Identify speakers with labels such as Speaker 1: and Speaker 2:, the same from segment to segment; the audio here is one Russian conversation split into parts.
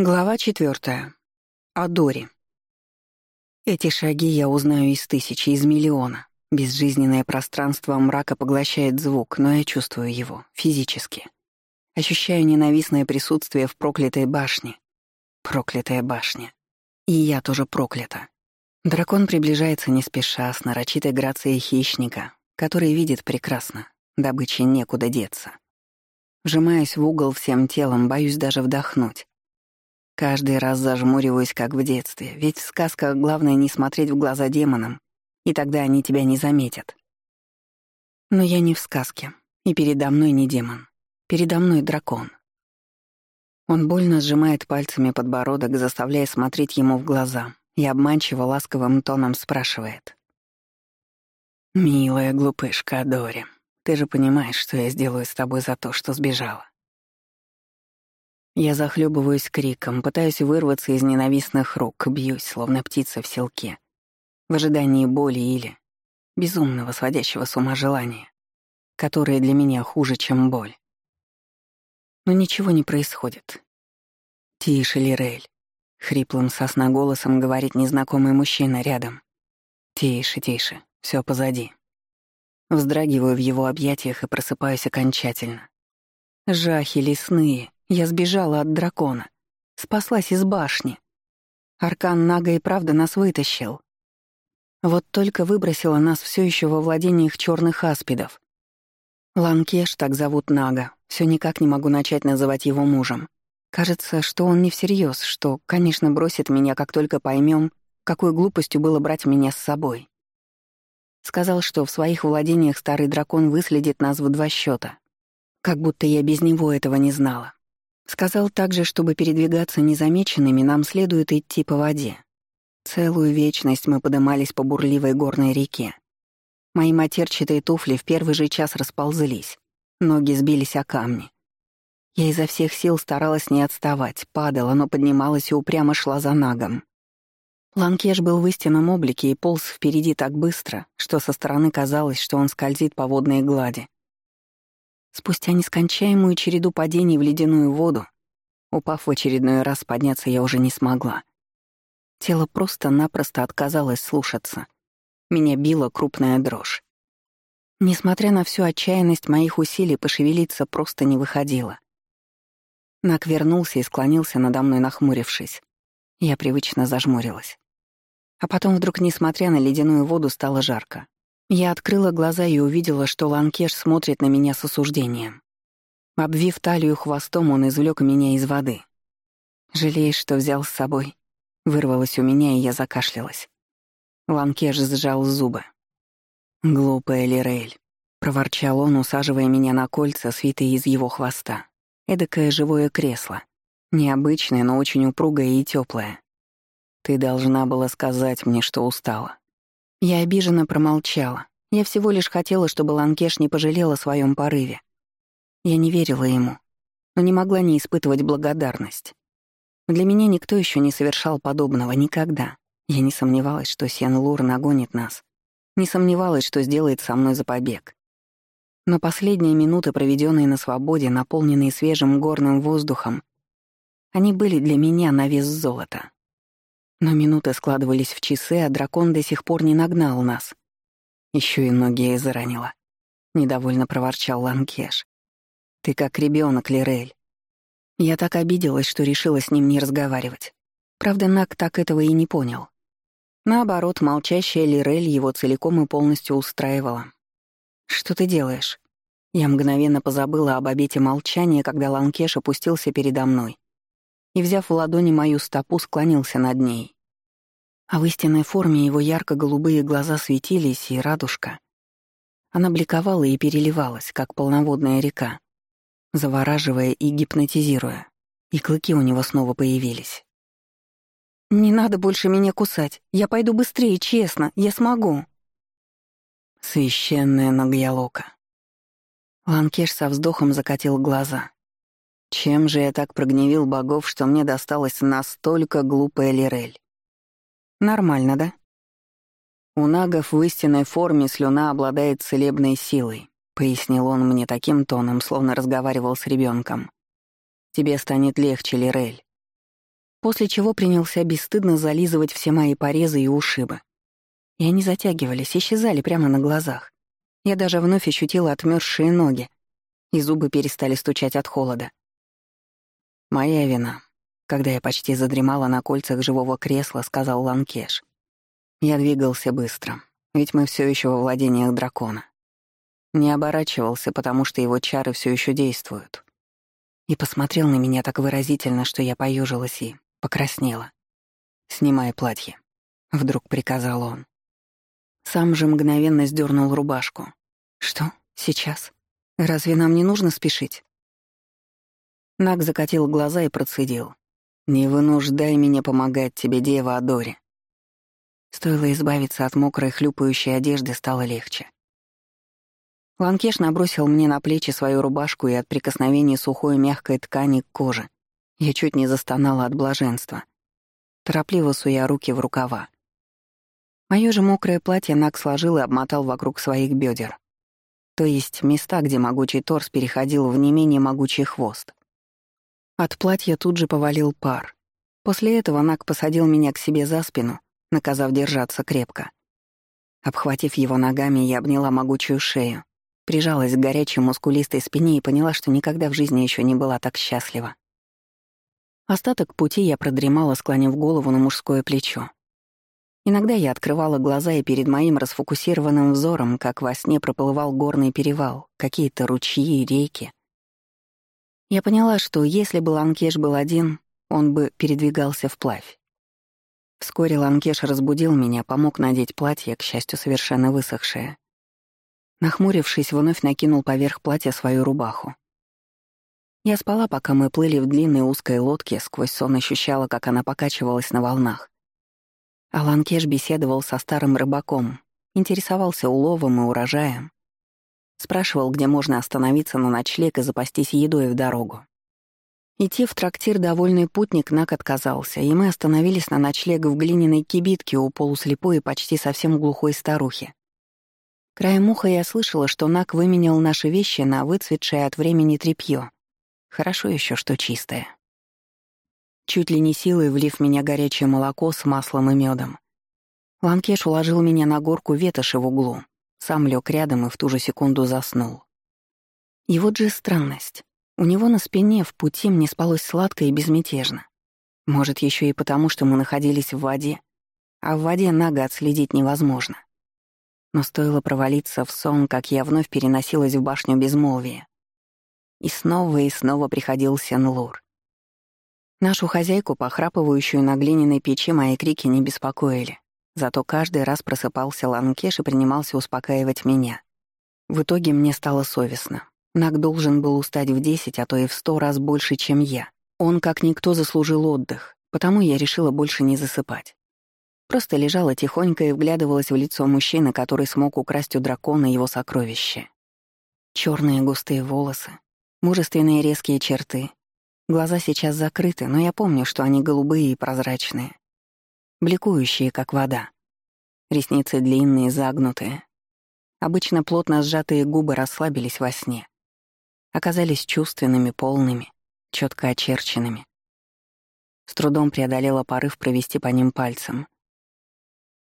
Speaker 1: Глава четвертая. О Доре. Эти шаги я узнаю из тысячи, из миллиона. Безжизненное пространство мрака поглощает звук, но я чувствую его, физически. Ощущаю ненавистное присутствие в проклятой башне. Проклятая башня. И я тоже проклята. Дракон приближается не спеша, с нарочитой грацией хищника, который видит прекрасно, добыче некуда деться. Вжимаюсь в угол всем телом, боюсь даже вдохнуть. Каждый раз зажмуриваюсь, как в детстве, ведь в сказках главное не смотреть в глаза демонам, и тогда они тебя не заметят. Но я не в сказке, и передо мной не демон. Передо мной дракон. Он больно сжимает пальцами подбородок, заставляя смотреть ему в глаза, и обманчиво ласковым тоном спрашивает. «Милая глупышка Дори, ты же понимаешь, что я сделаю с тобой за то, что сбежала?» Я захлебываюсь криком, пытаюсь вырваться из ненавистных рук, бьюсь, словно птица в селке, в ожидании боли или безумного, сводящего с ума желания, которое для меня хуже, чем боль. Но ничего не происходит. «Тише, Лирель», — хриплым сосна голосом говорит незнакомый мужчина рядом. «Тише, тише, все позади». Вздрагиваю в его объятиях и просыпаюсь окончательно. Жахи лесные, я сбежала от дракона. Спаслась из башни. Аркан Нага и правда нас вытащил. Вот только выбросила нас все еще во владениях черных аспидов. Ланкеш, так зовут Нага, все никак не могу начать называть его мужем. Кажется, что он не всерьез, что, конечно, бросит меня, как только поймем, какой глупостью было брать меня с собой. Сказал, что в своих владениях старый дракон выследит нас в два счета, как будто я без него этого не знала. Сказал также, чтобы передвигаться незамеченными, нам следует идти по воде. Целую вечность мы подымались по бурливой горной реке. Мои матерчатые туфли в первый же час расползлись, ноги сбились о камни. Я изо всех сил старалась не отставать, падала, но поднималась и упрямо шла за нагом. Ланкеш был в истинном облике и полз впереди так быстро, что со стороны казалось, что он скользит по водной глади. Спустя нескончаемую череду падений в ледяную воду, упав в очередной раз, подняться я уже не смогла. Тело просто-напросто отказалось слушаться. Меня била крупная дрожь. Несмотря на всю отчаянность моих усилий, пошевелиться просто не выходило. Нак вернулся и склонился надо мной, нахмурившись. Я привычно зажмурилась. А потом вдруг, несмотря на ледяную воду, стало жарко. Я открыла глаза и увидела, что Ланкеш смотрит на меня с осуждением. Обвив талию хвостом, он извлек меня из воды. «Жалеешь, что взял с собой?» Вырвалось у меня, и я закашлялась. Ланкеш сжал зубы. «Глупая Лирель», — проворчал он, усаживая меня на кольца, свитые из его хвоста. Эдакое живое кресло. Необычное, но очень упругое и теплое. «Ты должна была сказать мне, что устала. Я обиженно промолчала. Я всего лишь хотела, чтобы Ланкеш не пожалел о своем порыве. Я не верила ему, но не могла не испытывать благодарность. Для меня никто еще не совершал подобного никогда. Я не сомневалась, что Сен-Лур нагонит нас. Не сомневалась, что сделает со мной за побег. Но последние минуты, проведенные на свободе, наполненные свежим горным воздухом, они были для меня на вес золота. Но минуты складывались в часы, а дракон до сих пор не нагнал нас. Еще и ноги я заранила. Недовольно проворчал Ланкеш. «Ты как ребенок, Лирель». Я так обиделась, что решила с ним не разговаривать. Правда, Нак так этого и не понял. Наоборот, молчащая Лирель его целиком и полностью устраивала. «Что ты делаешь?» Я мгновенно позабыла об обете молчания, когда Ланкеш опустился передо мной и, взяв в ладони мою стопу, склонился над ней. А в истинной форме его ярко-голубые глаза светились, и радужка. Она бликовала и переливалась, как полноводная река, завораживая и гипнотизируя, и клыки у него снова появились. «Не надо больше меня кусать. Я пойду быстрее, честно. Я смогу». Священная Нагьялока. Ланкеш со вздохом закатил глаза. Чем же я так прогневил богов, что мне досталась настолько глупая Лирель? Нормально, да? У нагов в истинной форме слюна обладает целебной силой, пояснил он мне таким тоном, словно разговаривал с ребенком. Тебе станет легче, Лирель. После чего принялся бесстыдно зализывать все мои порезы и ушибы. И они затягивались, исчезали прямо на глазах. Я даже вновь ощутила отмёрзшие ноги, и зубы перестали стучать от холода. «Моя вина», когда я почти задремала на кольцах живого кресла, сказал Ланкеш. Я двигался быстро, ведь мы все еще во владениях дракона. Не оборачивался, потому что его чары все еще действуют. И посмотрел на меня так выразительно, что я поежилась и покраснела. «Снимай платье», — вдруг приказал он. Сам же мгновенно сдернул рубашку. «Что? Сейчас? Разве нам не нужно спешить?» Наг закатил глаза и процедил. «Не вынуждай меня помогать тебе, дева Адори». Стоило избавиться от мокрой хлюпающей одежды, стало легче. Ланкеш набросил мне на плечи свою рубашку, и от прикосновения сухой мягкой ткани к коже я чуть не застонала от блаженства, торопливо суя руки в рукава. Моё же мокрое платье Нак сложил и обмотал вокруг своих бедер. То есть места, где могучий торс переходил в не менее могучий хвост. От платья тут же повалил пар. После этого Нак посадил меня к себе за спину, наказав держаться крепко. Обхватив его ногами, я обняла могучую шею, прижалась к горячей мускулистой спине и поняла, что никогда в жизни еще не была так счастлива. Остаток пути я продремала, склонив голову на мужское плечо. Иногда я открывала глаза, и перед моим расфокусированным взором, как во сне, проплывал горный перевал, какие-то ручьи и реки. Я поняла, что если бы Ланкеш был один, он бы передвигался вплавь. Вскоре Ланкеш разбудил меня, помог надеть платье, к счастью, совершенно высохшее. Нахмурившись, вновь накинул поверх платья свою рубаху. Я спала, пока мы плыли в длинной узкой лодке, сквозь сон ощущала, как она покачивалась на волнах. Алан Кеш беседовал со старым рыбаком, интересовался уловом и урожаем. Спрашивал, где можно остановиться на ночлег и запастись едой в дорогу. Идти в трактир довольный путник Нак отказался, и мы остановились на ночлег в глиняной кибитке у полуслепой и почти совсем глухой старухи. Краем уха я слышала, что Нак выменял наши вещи на выцветшее от времени тряпье. Хорошо еще, что чистое чуть ли не силой влив меня горячее молоко с маслом и медом. Ланкеш уложил меня на горку ветоши в углу, сам лег рядом и в ту же секунду заснул. И вот же странность. У него на спине в пути мне спалось сладко и безмятежно. Может, еще и потому, что мы находились в воде, а в воде наго отследить невозможно. Но стоило провалиться в сон, как я вновь переносилась в башню безмолвия. И снова и снова приходил Сен-Лур. Нашу хозяйку, похрапывающую на глиняной печи, мои крики не беспокоили. Зато каждый раз просыпался Ланкеш и принимался успокаивать меня. В итоге мне стало совестно. Нак должен был устать в десять, а то и в сто раз больше, чем я. Он, как никто, заслужил отдых, потому я решила больше не засыпать. Просто лежала тихонько и вглядывалась в лицо мужчины, который смог украсть у дракона его сокровище. Черные густые волосы, мужественные резкие черты, Глаза сейчас закрыты, но я помню, что они голубые и прозрачные. Бликующие, как вода. Ресницы длинные, загнутые. Обычно плотно сжатые губы расслабились во сне. Оказались чувственными, полными, четко очерченными. С трудом преодолела порыв провести по ним пальцем.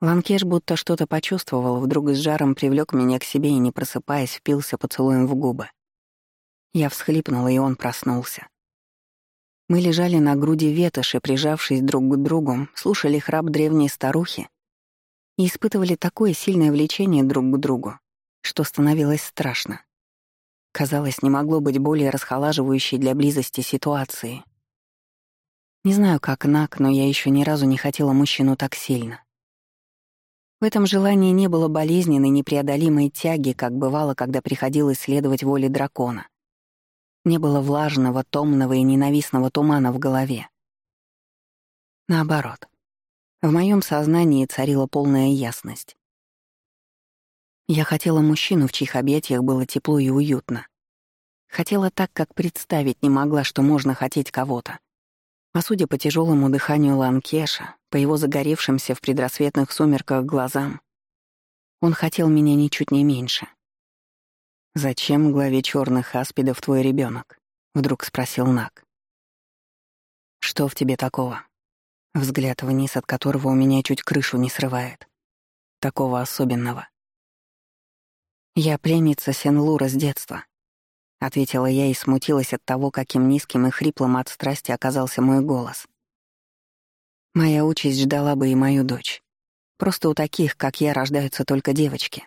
Speaker 1: Ланкеш будто что-то почувствовал, вдруг с жаром привлек меня к себе и, не просыпаясь, впился поцелуем в губы. Я всхлипнула, и он проснулся. Мы лежали на груди ветоши, прижавшись друг к другу, слушали храп древней старухи и испытывали такое сильное влечение друг к другу, что становилось страшно. Казалось, не могло быть более расхолаживающей для близости ситуации. Не знаю, как Нак, но я еще ни разу не хотела мужчину так сильно. В этом желании не было болезненной, непреодолимой тяги, как бывало, когда приходилось следовать воле дракона. Не было влажного, томного и ненавистного тумана в голове. Наоборот. В моем сознании царила полная ясность. Я хотела мужчину, в чьих объятиях было тепло и уютно. Хотела так, как представить не могла, что можно хотеть кого-то. А судя по тяжелому дыханию Ланкеша, по его загоревшимся в предрассветных сумерках глазам, он хотел меня ничуть не меньше — «Зачем главе черных аспидов твой ребенок? вдруг спросил Нак. «Что в тебе такого? взгляд вниз от которого у меня чуть крышу не срывает. Такого особенного. «Я пленница Сен-Лура с детства», — ответила я и смутилась от того, каким низким и хриплым от страсти оказался мой голос. Моя участь ждала бы и мою дочь. Просто у таких, как я, рождаются только девочки.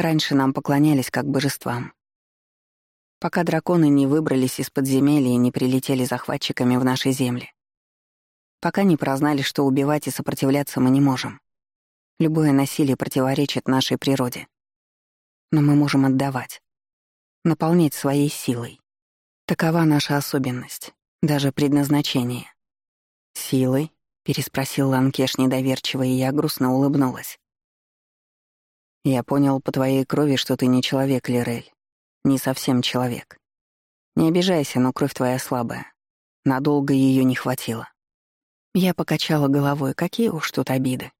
Speaker 1: Раньше нам поклонялись как божествам. Пока драконы не выбрались из подземелья и не прилетели захватчиками в наши земли. Пока не прознали, что убивать и сопротивляться мы не можем. Любое насилие противоречит нашей природе. Но мы можем отдавать. Наполнять своей силой. Такова наша особенность, даже предназначение. «Силой?» — переспросил Ланкеш недоверчиво, и я грустно улыбнулась. «Я понял по твоей крови, что ты не человек, Лирель. Не совсем человек. Не обижайся, но кровь твоя слабая. Надолго ее не хватило». Я покачала головой, какие уж тут обиды,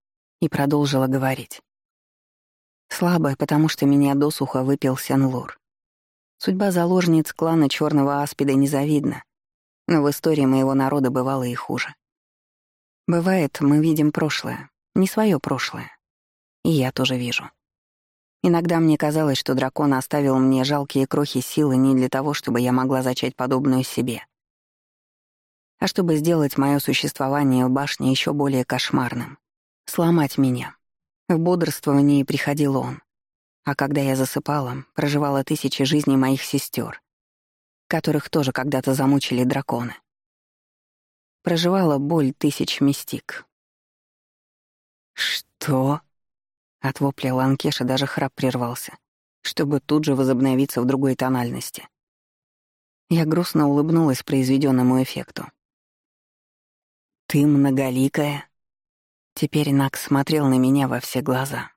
Speaker 1: и продолжила говорить. Слабая, потому что меня досуха выпил Сен-Лур. Судьба заложниц клана Черного Аспида незавидна, но в истории моего народа бывало и хуже. Бывает, мы видим прошлое, не свое прошлое. И я тоже вижу. Иногда мне казалось, что дракон оставил мне жалкие крохи силы не для того, чтобы я могла зачать подобную себе, а чтобы сделать мое существование в башне еще более кошмарным, сломать меня. В бодрствовании приходил он. А когда я засыпала, проживала тысячи жизней моих сестер, которых тоже когда-то замучили драконы проживала боль тысяч мистик. «Что?» От вопля Ланкеша даже храп прервался, чтобы тут же возобновиться в другой тональности. Я грустно улыбнулась произведенному эффекту. «Ты многоликая?» Теперь Накс смотрел на меня во все глаза.